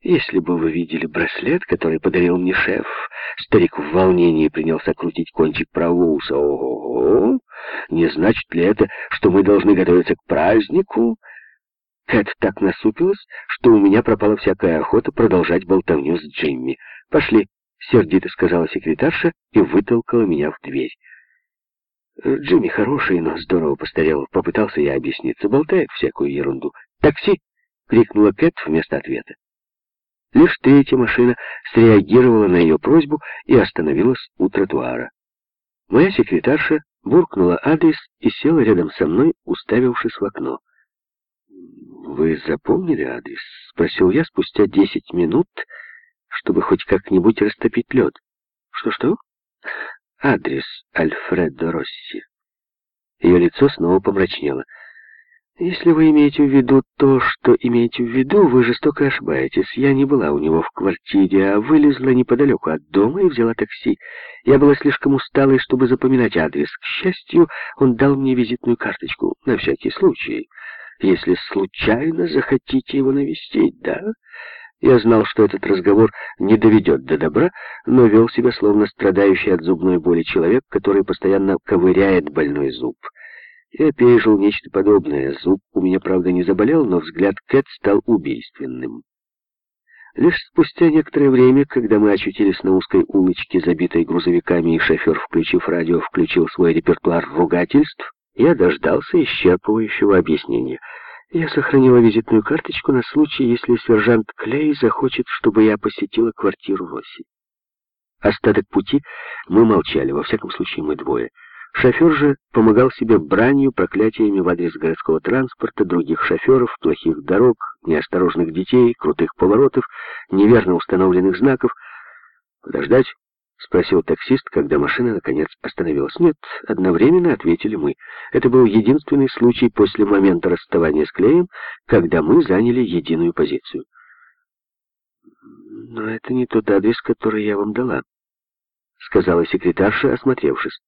Если бы вы видели браслет, который подарил мне шеф, старик в волнении принялся крутить кончик правого уса. Ого! Не значит ли это, что мы должны готовиться к празднику? Кэт так насупилась, что у меня пропала всякая охота продолжать болтовню с Джимми. «Пошли», — сердито сказала секретарша и вытолкала меня в дверь. Джимми хороший, но здорово постарел. Попытался я объясниться, болтает всякую ерунду. «Такси!» — крикнула Кэт вместо ответа. Лишь третья машина среагировала на ее просьбу и остановилась у тротуара. Моя секретарша буркнула адрес и села рядом со мной, уставившись в окно. «Вы запомнили адрес?» — спросил я спустя десять минут, чтобы хоть как-нибудь растопить лед. «Что-что?» «Адрес Альфредо Росси». Ее лицо снова помрачнело. Если вы имеете в виду то, что имеете в виду, вы жестоко ошибаетесь. Я не была у него в квартире, а вылезла неподалеку от дома и взяла такси. Я была слишком усталой, чтобы запоминать адрес. К счастью, он дал мне визитную карточку, на всякий случай. Если случайно захотите его навестить, да? Я знал, что этот разговор не доведет до добра, но вел себя словно страдающий от зубной боли человек, который постоянно ковыряет больной зуб. Я пережил нечто подобное. Зуб у меня, правда, не заболел, но взгляд Кэт стал убийственным. Лишь спустя некоторое время, когда мы очутились на узкой улочке, забитой грузовиками, и шофер, включив радио, включил свой репертуар ругательств, я дождался исчерпывающего объяснения. Я сохранила визитную карточку на случай, если сержант Клей захочет, чтобы я посетила квартиру Росси. Остаток пути мы молчали, во всяком случае мы двое — Шофер же помогал себе бранью, проклятиями в адрес городского транспорта, других шоферов, плохих дорог, неосторожных детей, крутых поворотов, неверно установленных знаков. «Подождать?» — спросил таксист, когда машина наконец остановилась. «Нет», — одновременно ответили мы. Это был единственный случай после момента расставания с Клеем, когда мы заняли единую позицию. «Но это не тот адрес, который я вам дала», — сказала секретарша, осмотревшись.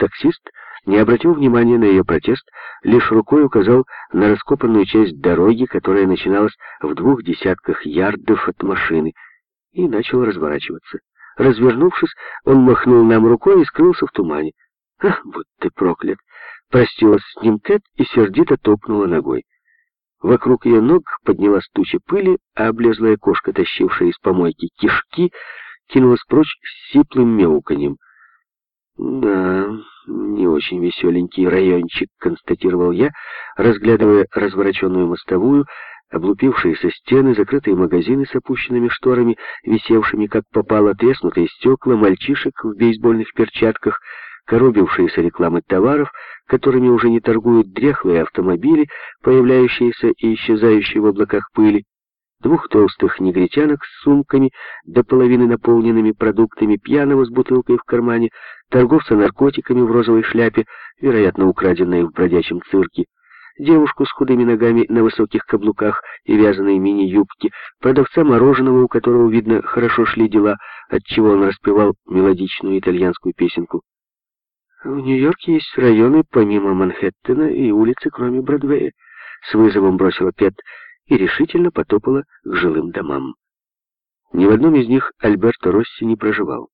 Таксист не обратил внимания на ее протест, лишь рукой указал на раскопанную часть дороги, которая начиналась в двух десятках ярдов от машины, и начал разворачиваться. Развернувшись, он махнул нам рукой и скрылся в тумане. «Ах, будь ты проклят!» Простилась с ним Кэт и сердито топнула ногой. Вокруг ее ног поднялась туча пыли, а облезлая кошка, тащившая из помойки кишки, кинулась прочь с сиплым мяуканьем. «Да, не очень веселенький райончик», — констатировал я, разглядывая развороченную мостовую, облупившиеся стены, закрытые магазины с опущенными шторами, висевшими как попало, треснутые стекла, мальчишек в бейсбольных перчатках, коробившиеся рекламы товаров, которыми уже не торгуют дряхлые автомобили, появляющиеся и исчезающие в облаках пыли двух толстых негритянок с сумками, до половины наполненными продуктами, пьяного с бутылкой в кармане, торговца наркотиками в розовой шляпе, вероятно, украденной в бродячем цирке, девушку с худыми ногами на высоких каблуках и вязаной мини-юбке, продавца мороженого, у которого, видно, хорошо шли дела, отчего он распевал мелодичную итальянскую песенку. В Нью-Йорке есть районы, помимо Манхэттена, и улицы, кроме Бродвея. С вызовом бросила Пет и решительно потопала к жилым домам. Ни в одном из них Альберто Росси не проживал.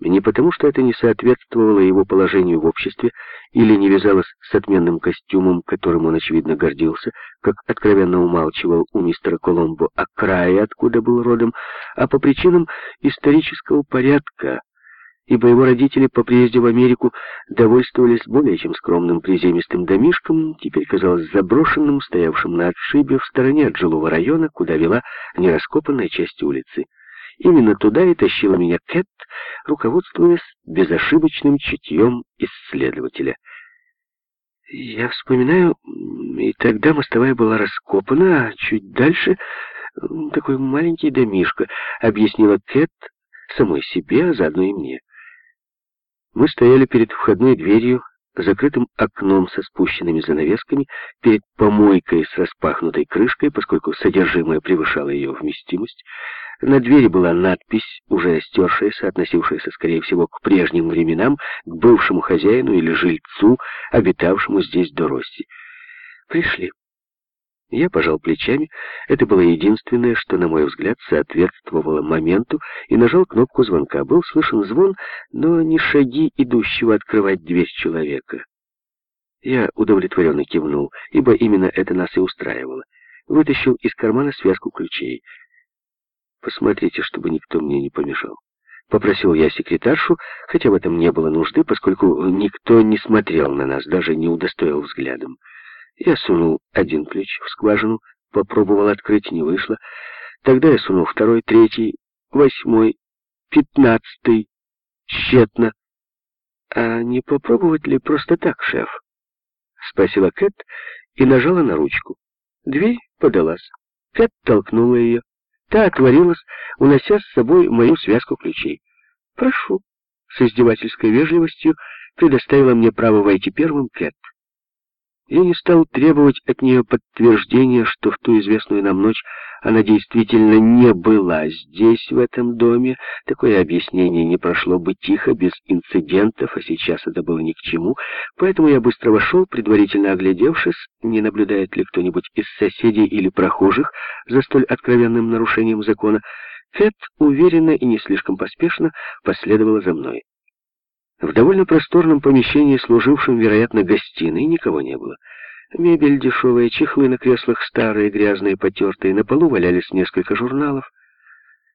Не потому, что это не соответствовало его положению в обществе или не вязалось с отменным костюмом, которым он, очевидно, гордился, как откровенно умалчивал у мистера Коломбо о крае, откуда был родом, а по причинам исторического порядка, ибо его родители по приезде в Америку довольствовались более чем скромным приземистым домишком, теперь казалось заброшенным, стоявшим на отшибе в стороне от жилого района, куда вела нераскопанная часть улицы. Именно туда и тащила меня Кэт, руководствуясь безошибочным чутьем исследователя. Я вспоминаю, и тогда мостовая была раскопана, а чуть дальше такой маленький домишко, объяснила Кэт самой себе, а заодно и мне. Мы стояли перед входной дверью, закрытым окном со спущенными занавесками, перед помойкой с распахнутой крышкой, поскольку содержимое превышало ее вместимость. На двери была надпись, уже стершаяся, относившаяся, скорее всего, к прежним временам, к бывшему хозяину или жильцу, обитавшему здесь до Росси. Пришли. Я пожал плечами. Это было единственное, что, на мой взгляд, соответствовало моменту, и нажал кнопку звонка. Был слышен звон, но не шаги идущего открывать дверь человека. Я удовлетворенно кивнул, ибо именно это нас и устраивало. Вытащил из кармана связку ключей. «Посмотрите, чтобы никто мне не помешал». Попросил я секретаршу, хотя в этом не было нужды, поскольку никто не смотрел на нас, даже не удостоил взглядом. Я сунул один ключ в скважину, попробовал открыть, не вышло. Тогда я сунул второй, третий, восьмой, пятнадцатый. Тщетно. «А не попробовать ли просто так, шеф?» — спросила Кэт и нажала на ручку. Дверь подалась. Кэт толкнула ее. Та отворилась, унося с собой мою связку ключей. «Прошу», — с издевательской вежливостью предоставила мне право войти первым Кэт. Я не стал требовать от нее подтверждения, что в ту известную нам ночь она действительно не была здесь, в этом доме. Такое объяснение не прошло бы тихо, без инцидентов, а сейчас это было ни к чему. Поэтому я быстро вошел, предварительно оглядевшись, не наблюдает ли кто-нибудь из соседей или прохожих за столь откровенным нарушением закона. Кэт уверенно и не слишком поспешно последовала за мной. В довольно просторном помещении, служившем, вероятно, гостиной, никого не было. Мебель дешевая, чехлы на креслах старые, грязные, потертые, на полу валялись несколько журналов.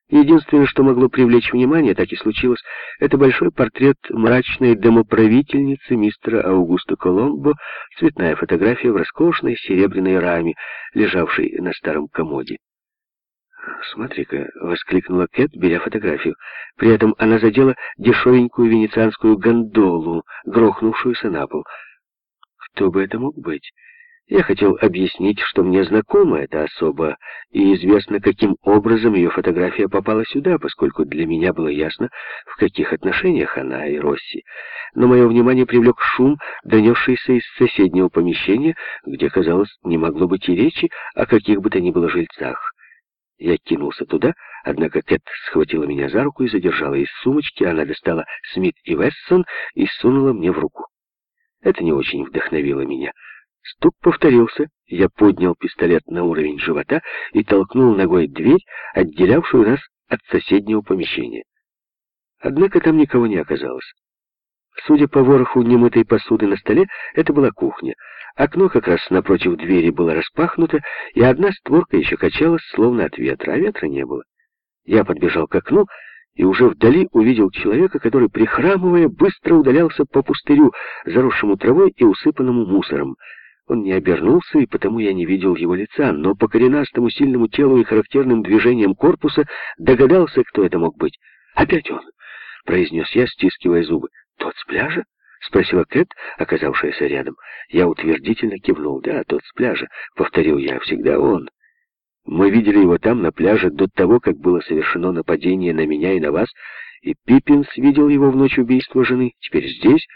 Единственное, что могло привлечь внимание, так и случилось, это большой портрет мрачной домоправительницы мистера Аугуста Коломбо, цветная фотография в роскошной серебряной раме, лежавшей на старом комоде. «Смотри-ка!» — воскликнула Кэт, беря фотографию. При этом она задела дешевенькую венецианскую гондолу, грохнувшуюся на пол. Кто бы это мог быть? Я хотел объяснить, что мне знакома эта особа, и известно, каким образом ее фотография попала сюда, поскольку для меня было ясно, в каких отношениях она и Росси. Но мое внимание привлек шум, донесшийся из соседнего помещения, где, казалось, не могло быть и речи о каких бы то ни было жильцах. Я кинулся туда, однако Кэт схватила меня за руку и задержала. Из сумочки она достала Смит и Вессон и сунула мне в руку. Это не очень вдохновило меня. Стук повторился, я поднял пистолет на уровень живота и толкнул ногой дверь, отделявшую нас от соседнего помещения. Однако там никого не оказалось. Судя по вороху немытой посуды на столе, это была кухня. Окно как раз напротив двери было распахнуто, и одна створка еще качалась, словно от ветра, а ветра не было. Я подбежал к окну и уже вдали увидел человека, который, прихрамывая, быстро удалялся по пустырю, заросшему травой и усыпанному мусором. Он не обернулся, и потому я не видел его лица, но по коренастому сильному телу и характерным движениям корпуса догадался, кто это мог быть. «Опять он!» — произнес я, стискивая зубы. «Тот с пляжа?» — спросила Кэт, оказавшаяся рядом. Я утвердительно кивнул. «Да, тот с пляжа», — повторил я, — «всегда он». Мы видели его там, на пляже, до того, как было совершено нападение на меня и на вас, и Пиппинс видел его в ночь убийства жены. Теперь здесь